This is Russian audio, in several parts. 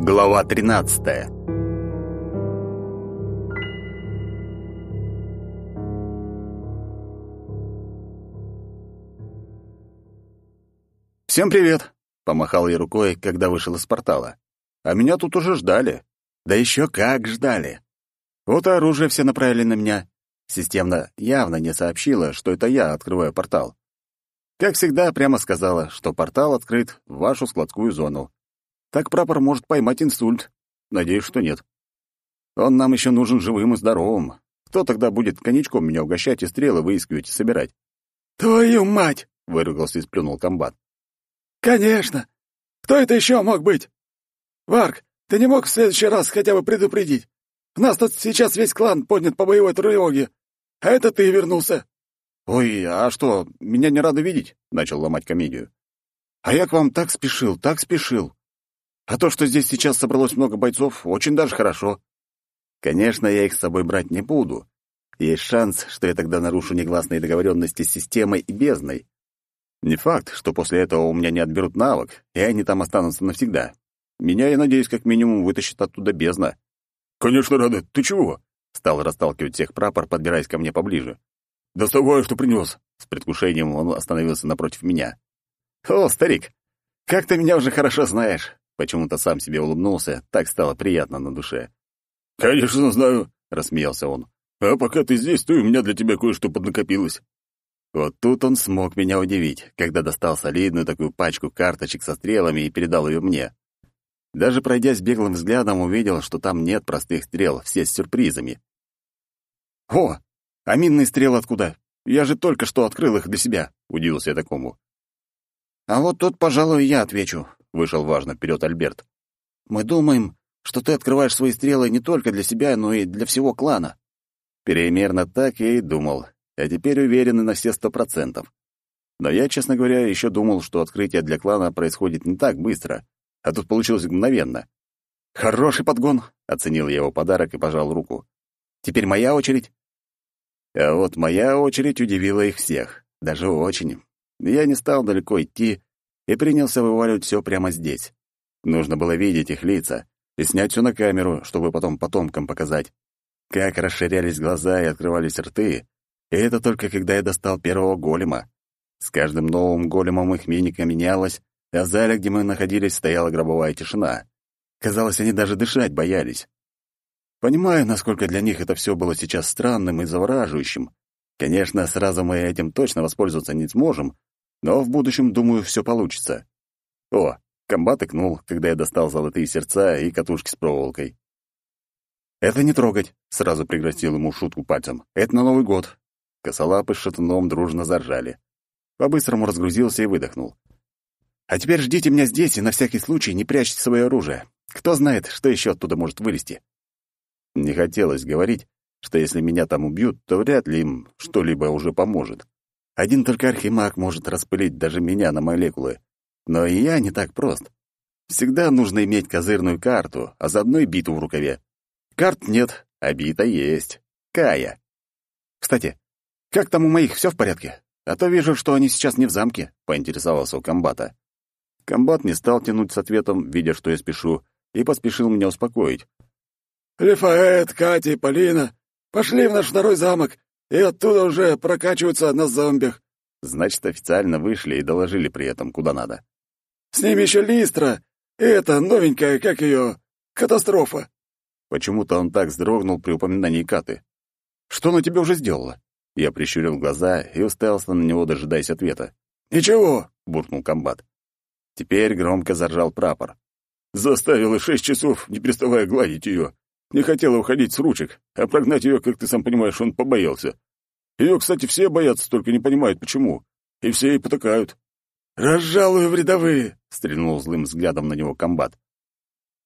Глава 13. Всем привет, помахал я рукой, когда вышел из портала. А меня тут уже ждали. Да еще как ждали. Вот и оружие все направили на меня. Системно явно не сообщила, что это я открываю портал. Как всегда, прямо сказала, что портал открыт в вашу складскую зону. Так прапор может поймать инсульт. Надеюсь, что нет. Он нам еще нужен живым и здоровым. Кто тогда будет коньячком меня угощать и стрелы выискивать и собирать? «Твою мать!» — выругался и сплюнул комбат. «Конечно! Кто это еще мог быть? Варк, ты не мог в следующий раз хотя бы предупредить? У нас тут сейчас весь клан поднят по боевой тревоге, а это ты вернулся». «Ой, а что, меня не рады видеть?» — начал ломать комедию. «А я к вам так спешил, так спешил. А то, что здесь сейчас собралось много бойцов, очень даже хорошо. Конечно, я их с собой брать не буду. Есть шанс, что я тогда нарушу негласные договоренности с системой и бездной. Не факт, что после этого у меня не отберут навык, и они там останутся навсегда. Меня, я надеюсь, как минимум вытащит оттуда бездна. «Конечно, рада. Ты чего?» Стал расталкивать всех прапор, подбираясь ко мне поближе. «Доставай, что принес!» С предвкушением он остановился напротив меня. «О, старик, как ты меня уже хорошо знаешь. Почему-то сам себе улыбнулся, так стало приятно на душе. «Конечно знаю», — рассмеялся он. «А пока ты здесь, то у меня для тебя кое-что поднакопилось». Вот тут он смог меня удивить, когда достал солидную такую пачку карточек со стрелами и передал ее мне. Даже пройдясь беглым взглядом, увидел, что там нет простых стрел, все с сюрпризами. «О, а минные стрелы откуда? Я же только что открыл их для себя», — удивился я такому. «А вот тут, пожалуй, я отвечу», — вышел важно вперед Альберт. «Мы думаем, что ты открываешь свои стрелы не только для себя, но и для всего клана». Перемерно так я и думал, а теперь уверен на все сто процентов. Но я, честно говоря, еще думал, что открытие для клана происходит не так быстро, а тут получилось мгновенно. «Хороший подгон», — оценил я его подарок и пожал руку. «Теперь моя очередь». А вот моя очередь удивила их всех, даже очень. Я не стал далеко идти, и принялся вываливать все прямо здесь. Нужно было видеть их лица и снять все на камеру, чтобы потом потомкам показать. Как расширялись глаза и открывались рты, и это только когда я достал первого голема. С каждым новым големом их мимика менялась, а в зале, где мы находились, стояла гробовая тишина. Казалось, они даже дышать боялись. Понимаю, насколько для них это все было сейчас странным и завораживающим. Конечно, сразу мы этим точно воспользоваться не сможем, но в будущем, думаю, все получится. О, комбат икнул, когда я достал золотые сердца и катушки с проволокой. «Это не трогать», — сразу пригрозил ему шутку пальцем. «Это на Новый год». Косолапы с шатуном дружно заржали. По-быстрому разгрузился и выдохнул. «А теперь ждите меня здесь и на всякий случай не прячьте свое оружие. Кто знает, что еще оттуда может вылезти». Не хотелось говорить, что если меня там убьют, то вряд ли им что-либо уже поможет. Один только архимаг может распылить даже меня на молекулы. Но и я не так прост. Всегда нужно иметь козырную карту, а заодно и биту в рукаве. Карт нет, а бита есть. Кая. Кстати, как там у моих все в порядке? А то вижу, что они сейчас не в замке, поинтересовался у комбата. Комбат не стал тянуть с ответом, видя, что я спешу, и поспешил меня успокоить. «Лефаэт, Катя и Полина пошли в наш второй замок и оттуда уже прокачиваются на зомбих. Значит, официально вышли и доложили при этом, куда надо. С ними еще Листра, и это новенькая, как ее, катастрофа. Почему-то он так вздрогнул при упоминании Каты. Что она тебе уже сделала? Я прищурил глаза и уставился на него, дожидаясь ответа. «Ничего», — буркнул комбат. Теперь громко заржал прапор. «Заставила шесть часов, не переставая гладить ее. Не хотела уходить с ручек, а прогнать ее, как ты сам понимаешь, он побоялся. Ее, кстати, все боятся, только не понимают, почему. И все ей потакают. «Разжалую в рядовые!» — стрельнул злым взглядом на него комбат.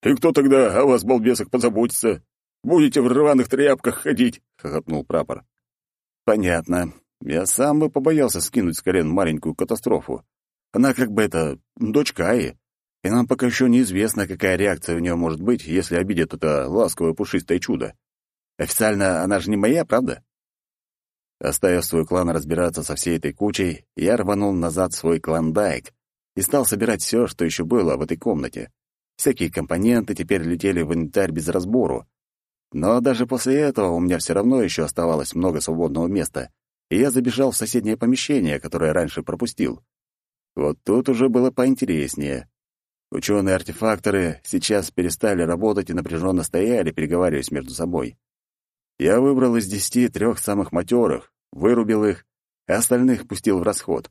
«И кто тогда о вас, балбесах, позаботится? Будете в рваных тряпках ходить!» — хохотнул прапор. «Понятно. Я сам бы побоялся скинуть с колен маленькую катастрофу. Она как бы это... дочка Аи и нам пока еще неизвестно, какая реакция у нее может быть, если обидит это ласковое пушистое чудо. Официально она же не моя, правда? Оставив свой клан разбираться со всей этой кучей, я рванул назад в свой клондайк и стал собирать все, что еще было в этой комнате. Всякие компоненты теперь летели в инвентарь без разбору. Но даже после этого у меня все равно еще оставалось много свободного места, и я забежал в соседнее помещение, которое раньше пропустил. Вот тут уже было поинтереснее. Ученые-артефакторы сейчас перестали работать и напряженно стояли, переговариваясь между собой. Я выбрал из десяти трех самых матерых, вырубил их, а остальных пустил в расход.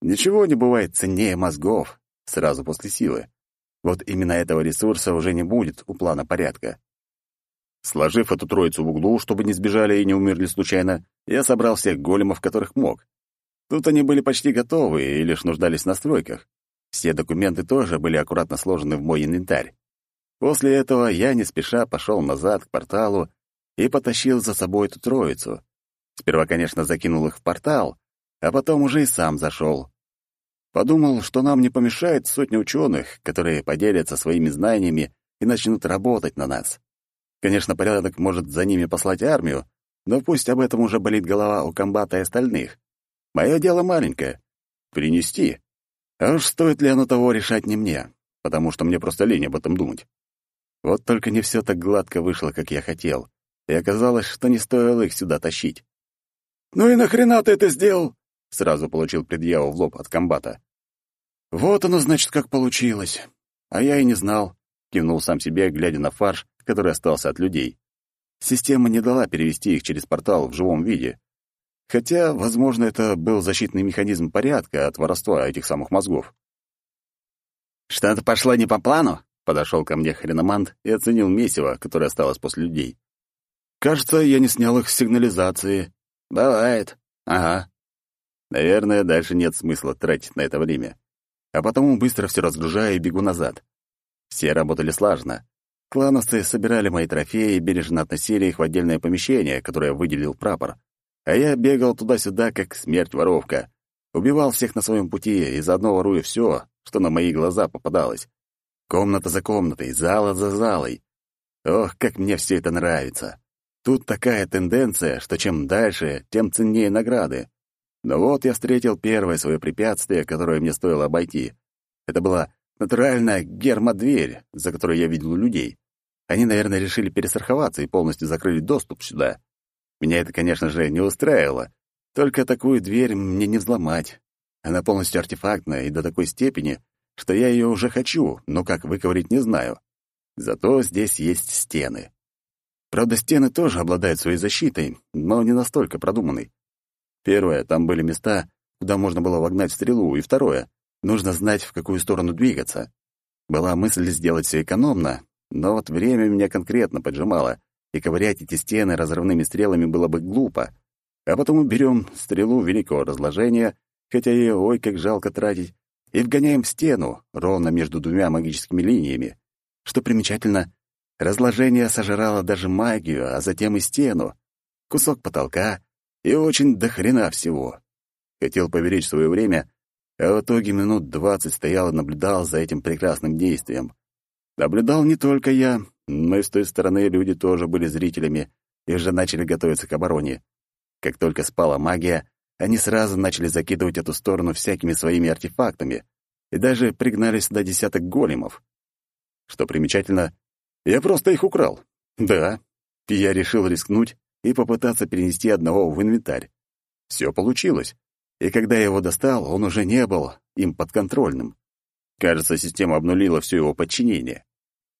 Ничего не бывает ценнее мозгов сразу после силы. Вот именно этого ресурса уже не будет у плана порядка. Сложив эту троицу в углу, чтобы не сбежали и не умерли случайно, я собрал всех големов, которых мог. Тут они были почти готовы и лишь нуждались в настройках. Все документы тоже были аккуратно сложены в мой инвентарь. После этого я не спеша пошел назад к порталу и потащил за собой эту троицу. Сперва, конечно, закинул их в портал, а потом уже и сам зашел. Подумал, что нам не помешает сотня ученых, которые поделятся своими знаниями и начнут работать на нас. Конечно, порядок может за ними послать армию, но пусть об этом уже болит голова у комбата и остальных. Мое дело маленькое — принести. А уж стоит ли оно того решать не мне, потому что мне просто лень об этом думать. Вот только не все так гладко вышло, как я хотел, и оказалось, что не стоило их сюда тащить. «Ну и нахрена ты это сделал?» — сразу получил предъяву в лоб от комбата. «Вот оно, значит, как получилось. А я и не знал», — кивнул сам себе, глядя на фарш, который остался от людей. Система не дала перевести их через портал в живом виде. Хотя, возможно, это был защитный механизм порядка от воровства этих самых мозгов. «Что-то пошло не по плану?» — подошел ко мне хреномант и оценил месиво, которое осталось после людей. «Кажется, я не снял их с сигнализации». «Бывает. Ага. Наверное, дальше нет смысла тратить на это время. А потому быстро все разгружаю и бегу назад. Все работали слаженно. Клановцы собирали мои трофеи и бережно относили их в отдельное помещение, которое выделил прапор. А я бегал туда-сюда, как смерть-воровка. Убивал всех на своем пути и заодно воруя все, что на мои глаза попадалось. Комната за комнатой, зала за залой. Ох, как мне все это нравится. Тут такая тенденция, что чем дальше, тем ценнее награды. Но вот я встретил первое свое препятствие, которое мне стоило обойти. Это была Натуральная гермодверь, за которой я видел людей. Они, наверное, решили перестраховаться и полностью закрыли доступ сюда. Меня это, конечно же, не устраивало. Только такую дверь мне не взломать. Она полностью артефактная и до такой степени, что я ее уже хочу, но как выковырить не знаю. Зато здесь есть стены. Правда, стены тоже обладают своей защитой, но не настолько продуманной. Первое, там были места, куда можно было вогнать стрелу, и второе, Нужно знать, в какую сторону двигаться. Была мысль сделать все экономно, но вот время меня конкретно поджимало, и ковырять эти стены разрывными стрелами было бы глупо. А потом уберем стрелу великого разложения, хотя ее ой как жалко тратить, и вгоняем в стену, ровно между двумя магическими линиями. Что примечательно, разложение сожрало даже магию, а затем и стену, кусок потолка и очень дохрена всего. Хотел поверить свое время, а в итоге минут двадцать стоял и наблюдал за этим прекрасным действием. Наблюдал не только я, но и с той стороны люди тоже были зрителями и уже начали готовиться к обороне. Как только спала магия, они сразу начали закидывать эту сторону всякими своими артефактами и даже пригнали сюда десяток големов. Что примечательно, я просто их украл. Да, я решил рискнуть и попытаться перенести одного в инвентарь. Все получилось и когда я его достал, он уже не был им подконтрольным. Кажется, система обнулила все его подчинение.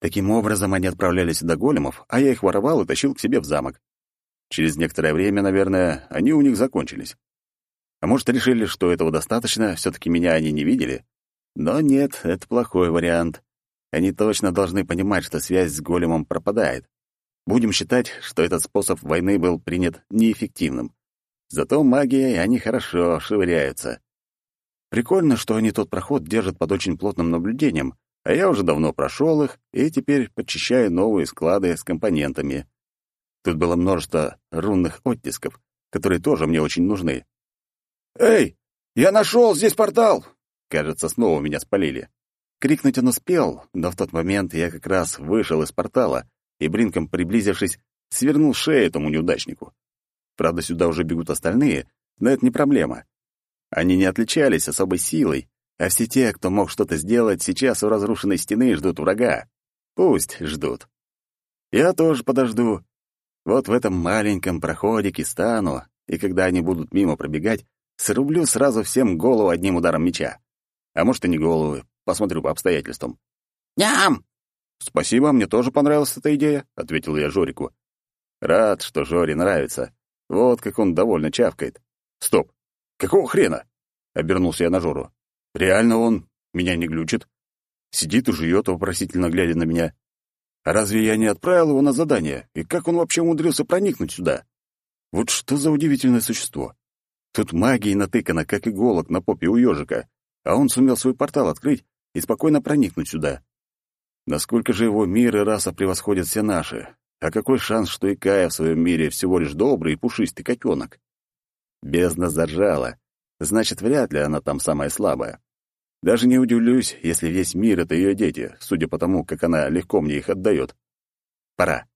Таким образом, они отправляли сюда големов, а я их воровал и тащил к себе в замок. Через некоторое время, наверное, они у них закончились. А может, решили, что этого достаточно, все таки меня они не видели? Но нет, это плохой вариант. Они точно должны понимать, что связь с големом пропадает. Будем считать, что этот способ войны был принят неэффективным. Зато магией они хорошо швыряются. Прикольно, что они тот проход держат под очень плотным наблюдением, а я уже давно прошел их и теперь подчищаю новые склады с компонентами. Тут было множество рунных оттисков, которые тоже мне очень нужны. «Эй, я нашел здесь портал!» Кажется, снова меня спалили. Крикнуть он успел, но в тот момент я как раз вышел из портала и, блинком приблизившись, свернул шею этому неудачнику. Правда, сюда уже бегут остальные, но это не проблема. Они не отличались особой силой, А все те, кто мог что-то сделать, сейчас у разрушенной стены ждут врага. Пусть ждут. Я тоже подожду. Вот в этом маленьком проходике стану, и когда они будут мимо пробегать, срублю сразу всем голову одним ударом меча. А может, и не головы, посмотрю по обстоятельствам. «Ням!» «Спасибо, мне тоже понравилась эта идея», — ответил я Жорику. Рад, что Жоре нравится. Вот как он довольно чавкает. «Стоп! Какого хрена?» — обернулся я на Жору. «Реально он меня не глючит. Сидит и жует, вопросительно глядя на меня. Разве я не отправил его на задание? И как он вообще умудрился проникнуть сюда? Вот что за удивительное существо. Тут магией натыкано, как иголок на попе у ежика, а он сумел свой портал открыть и спокойно проникнуть сюда. Насколько же его мир и раса превосходят все наши? А какой шанс, что и Кая в своем мире всего лишь добрый и пушистый котенок? Бездна заржала. Значит, вряд ли она там самая слабая. Даже не удивлюсь, если весь мир — это ее дети, судя по тому, как она легко мне их отдает. Пора.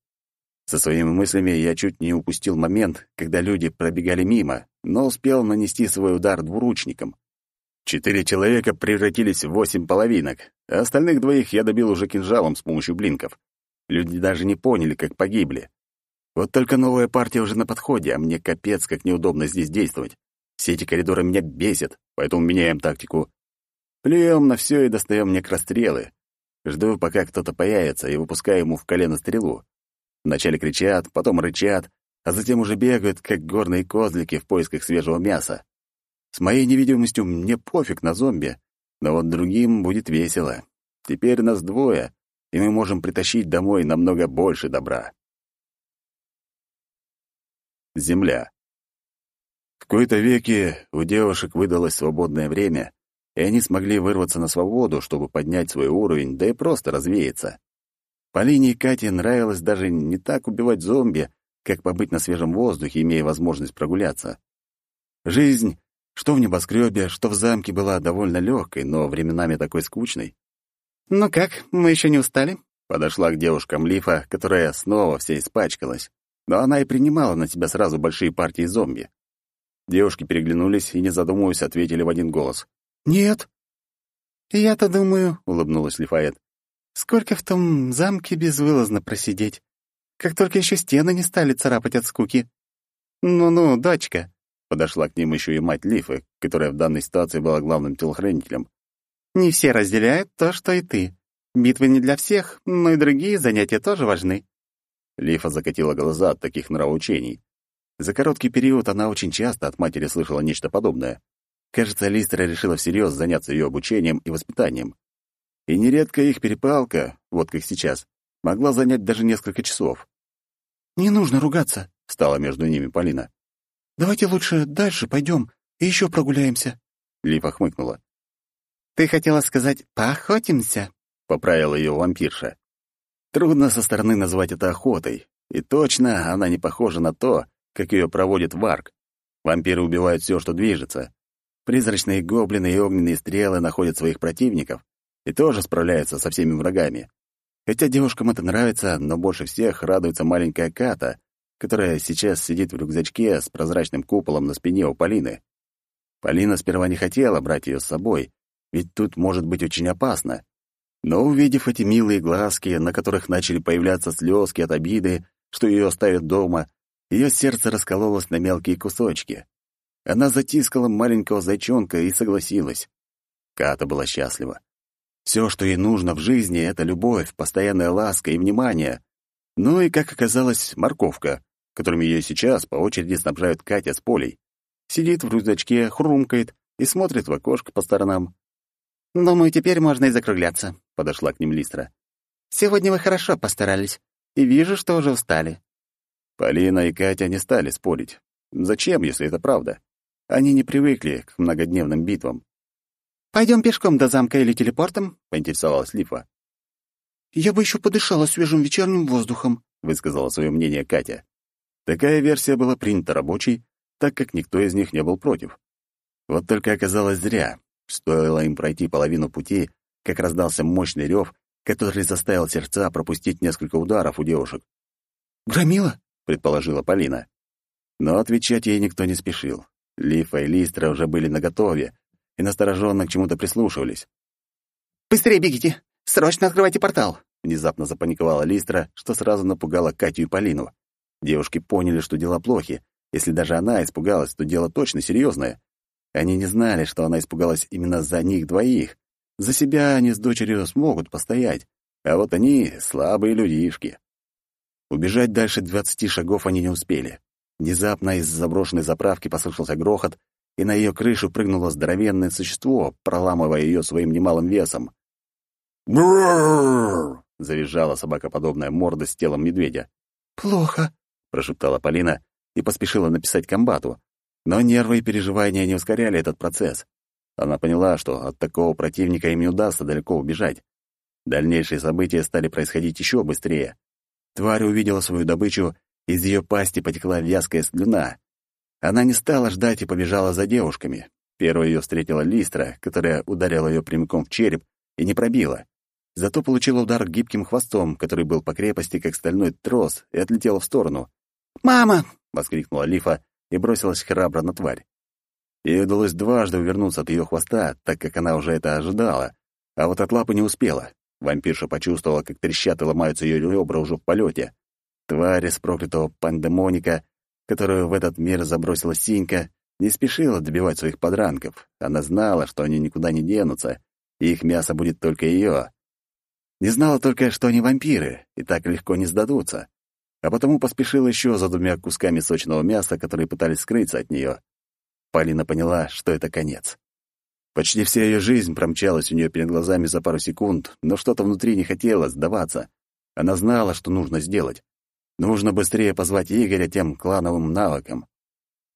Со своими мыслями я чуть не упустил момент, когда люди пробегали мимо, но успел нанести свой удар двуручником. Четыре человека превратились в восемь половинок, а остальных двоих я добил уже кинжалом с помощью блинков. Люди даже не поняли, как погибли. Вот только новая партия уже на подходе, а мне капец, как неудобно здесь действовать. Все эти коридоры меня бесят, поэтому меняем тактику. Плюем на все и достаем некрострелы. Жду, пока кто-то появится, и выпускаю ему в колено стрелу. Вначале кричат, потом рычат, а затем уже бегают, как горные козлики в поисках свежего мяса. С моей невидимостью мне пофиг на зомби, но вот другим будет весело. Теперь нас двое, и мы можем притащить домой намного больше добра. Земля. В кои-то веке у девушек выдалось свободное время, и они смогли вырваться на свободу, чтобы поднять свой уровень, да и просто развеяться. Полине и Кате нравилось даже не так убивать зомби, как побыть на свежем воздухе, имея возможность прогуляться. Жизнь, что в небоскребе, что в замке, была довольно легкой, но временами такой скучной. «Ну как, мы еще не устали?» Подошла к девушкам Лифа, которая снова вся испачкалась, но она и принимала на себя сразу большие партии зомби. Девушки переглянулись и, не задумываясь, ответили в один голос. «Нет». «Я-то думаю», — улыбнулась Лифаэт, Сколько в том замке безвылазно просидеть? Как только еще стены не стали царапать от скуки. Ну-ну, дочка. Подошла к ним еще и мать Лифы, которая в данной ситуации была главным телохранителем. Не все разделяют то, что и ты. Битвы не для всех, но и другие занятия тоже важны. Лифа закатила глаза от таких нравоучений. За короткий период она очень часто от матери слышала нечто подобное. Кажется, Листера решила всерьез заняться ее обучением и воспитанием. И нередко их перепалка, вот как сейчас, могла занять даже несколько часов. «Не нужно ругаться», — стала между ними Полина. «Давайте лучше дальше пойдем и еще прогуляемся». Липа хмыкнула. «Ты хотела сказать «поохотимся»?» — поправила ее вампирша. Трудно со стороны назвать это охотой, и точно она не похожа на то, как ее проводит Варк. Вампиры убивают все, что движется. Призрачные гоблины и огненные стрелы находят своих противников, и тоже справляется со всеми врагами. Хотя девушкам это нравится, но больше всех радуется маленькая Ката, которая сейчас сидит в рюкзачке с прозрачным куполом на спине у Полины. Полина сперва не хотела брать ее с собой, ведь тут может быть очень опасно. Но увидев эти милые глазки, на которых начали появляться слезки от обиды, что ее оставят дома, ее сердце раскололось на мелкие кусочки. Она затискала маленького зайчонка и согласилась. Ката была счастлива. Все, что ей нужно в жизни, — это любовь, постоянная ласка и внимание. Ну и, как оказалось, морковка, которыми ее сейчас по очереди снабжают Катя с Полей. Сидит в рюкзачке, хрумкает и смотрит в окошко по сторонам. «Думаю, теперь можно и закругляться», — подошла к ним Листра. «Сегодня вы хорошо постарались, и вижу, что уже устали». Полина и Катя не стали спорить. Зачем, если это правда? Они не привыкли к многодневным битвам. Пойдем пешком до замка или телепортом?» — поинтересовалась Лифа. «Я бы еще подышала свежим вечерним воздухом», — высказала свое мнение Катя. Такая версия была принята рабочей, так как никто из них не был против. Вот только оказалось зря. Стоило им пройти половину пути, как раздался мощный рев, который заставил сердца пропустить несколько ударов у девушек. «Громила?» — предположила Полина. Но отвечать ей никто не спешил. Лифа и Листра уже были наготове, и настороженно к чему-то прислушивались. «Быстрее бегите! Срочно открывайте портал!» Внезапно запаниковала Листра, что сразу напугало Катю и Полину. Девушки поняли, что дела плохи. Если даже она испугалась, то дело точно серьезное. Они не знали, что она испугалась именно за них двоих. За себя они с дочерью смогут постоять, а вот они — слабые людишки. Убежать дальше двадцати шагов они не успели. Внезапно из заброшенной заправки послышался грохот, и на ее крышу прыгнуло здоровенное существо, проламывая ее своим немалым весом. «Брррр!» — завизжала собакоподобная морда с телом медведя. «Плохо», — прошептала Полина и поспешила написать комбату. Но нервы и переживания не ускоряли этот процесс. Она поняла, что от такого противника им не удастся далеко убежать. Дальнейшие события стали происходить еще быстрее. Тварь увидела свою добычу, из ее пасти потекла вязкая слюна. Она не стала ждать и побежала за девушками. Первой ее встретила Листра, которая ударила ее прямиком в череп и не пробила. Зато получила удар гибким хвостом, который был по крепости, как стальной трос, и отлетела в сторону. «Мама!» — воскликнула Лифа и бросилась храбро на тварь. Ей удалось дважды увернуться от ее хвоста, так как она уже это ожидала, а вот от лапы не успела. Вампирша почувствовала, как трещат и ломаются ее ребра уже в полете. Тварь из проклятого пандемоника, которую в этот мир забросила Синька, не спешила добивать своих подранков. Она знала, что они никуда не денутся, и их мясо будет только ее. Не знала только, что они вампиры, и так легко не сдадутся. А потому поспешила еще за двумя кусками сочного мяса, которые пытались скрыться от нее. Полина поняла, что это конец. Почти вся ее жизнь промчалась у нее перед глазами за пару секунд, но что-то внутри не хотело сдаваться. Она знала, что нужно сделать. Нужно быстрее позвать Игоря тем клановым навыкам.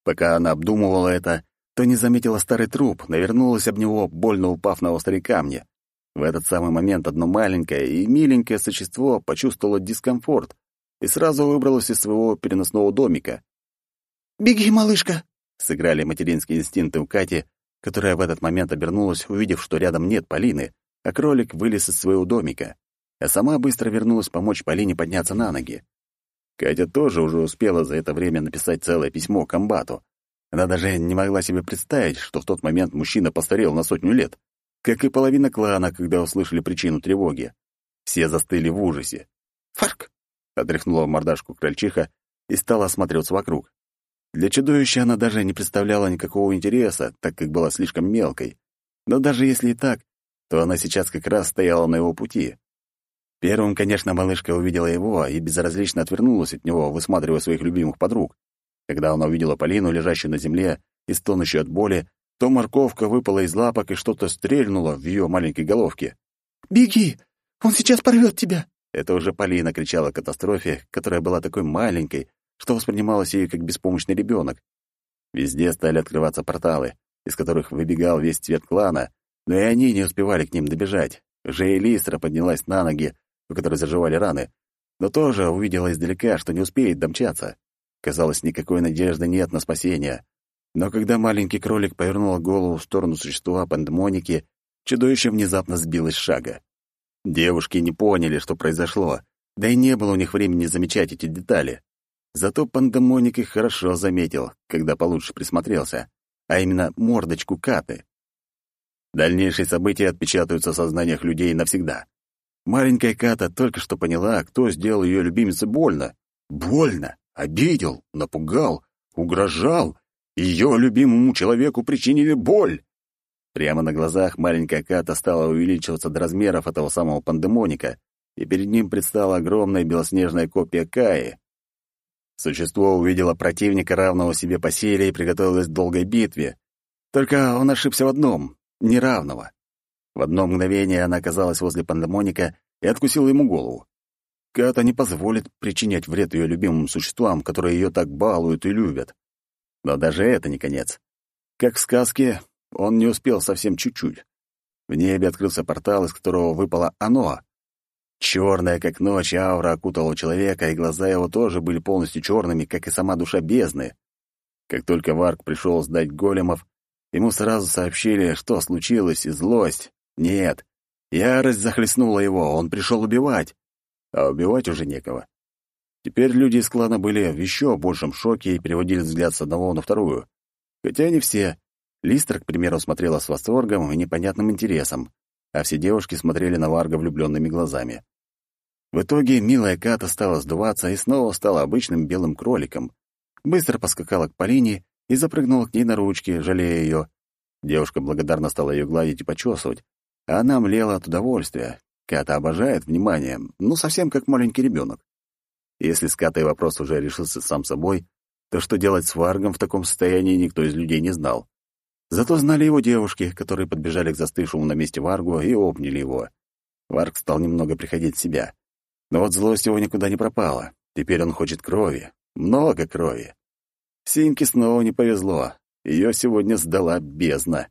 Пока она обдумывала это, то не заметила старый труп, навернулась об него, больно упав на острые камни. В этот самый момент одно маленькое и миленькое существо почувствовало дискомфорт и сразу выбралось из своего переносного домика. «Беги, малышка!» — сыграли материнские инстинкты у Кати, которая в этот момент обернулась, увидев, что рядом нет Полины, а кролик вылез из своего домика, а сама быстро вернулась помочь Полине подняться на ноги. Катя тоже уже успела за это время написать целое письмо комбату. Она даже не могла себе представить, что в тот момент мужчина постарел на сотню лет, как и половина клана, когда услышали причину тревоги. Все застыли в ужасе. «Фарк!» — отряхнула мордашку крольчиха и стала осматриваться вокруг. Для чудовища она даже не представляла никакого интереса, так как была слишком мелкой. Но даже если и так, то она сейчас как раз стояла на его пути. Первым, конечно, малышка увидела его и безразлично отвернулась от него, высматривая своих любимых подруг. Когда она увидела Полину, лежащую на земле и стонущую от боли, то морковка выпала из лапок и что-то стрельнуло в ее маленькой головке. «Беги! Он сейчас порвет тебя!» Это уже Полина кричала о катастрофе, которая была такой маленькой, что воспринималось ею как беспомощный ребенок. Везде стали открываться порталы, из которых выбегал весь цвет клана, но и они не успевали к ним добежать. Уже Элистра поднялась на ноги, у которой заживали раны, но тоже увидела издалека, что не успеет домчаться. Казалось, никакой надежды нет на спасение. Но когда маленький кролик повернул голову в сторону существа пандемоники, чудовище внезапно сбилось с шага. Девушки не поняли, что произошло, да и не было у них времени замечать эти детали. Зато пандемоник их хорошо заметил, когда получше присмотрелся, а именно мордочку Каты. Дальнейшие события отпечатаются в сознаниях людей навсегда. Маленькая Ката только что поняла, кто сделал ее любимице больно. Больно, обидел, напугал, угрожал. Ее любимому человеку причинили боль. Прямо на глазах маленькая Ката стала увеличиваться до размеров этого самого пандемоника, и перед ним предстала огромная белоснежная копия Каи. Существо увидело противника, равного себе по силе, и приготовилось к долгой битве. Только он ошибся в одном — неравного. В одно мгновение она оказалась возле пандемоника и откусила ему голову. Ката не позволит причинять вред ее любимым существам, которые ее так балуют и любят. Но даже это не конец. Как в сказке, он не успел совсем чуть-чуть. В небе открылся портал, из которого выпало оно, Черная, как ночь, аура окутала человека, и глаза его тоже были полностью черными, как и сама душа бездны. Как только Варк пришел сдать големов, ему сразу сообщили, что случилось, и злость. Нет, ярость захлестнула его, он пришел убивать. А убивать уже некого. Теперь люди из клана были в еще большем шоке и переводили взгляд с одного на вторую. Хотя не все. Листер, к примеру, смотрела с восторгом и непонятным интересом, а все девушки смотрели на Варга влюбленными глазами. В итоге милая Ката стала сдуваться и снова стала обычным белым кроликом. Быстро поскакала к Полине и запрыгнула к ней на ручки, жалея ее. Девушка благодарно стала ее гладить и почесывать, она млела от удовольствия. Ката обожает внимание, ну, совсем как маленький ребенок. Если с Катой вопрос уже решился сам собой, то что делать с Варгом в таком состоянии никто из людей не знал. Зато знали его девушки, которые подбежали к застывшему на месте Варгу и обняли его. Варг стал немного приходить в себя. Но вот злость его никуда не пропала. Теперь он хочет крови. Много крови. Синьке снова не повезло. Ее сегодня сдала бездна.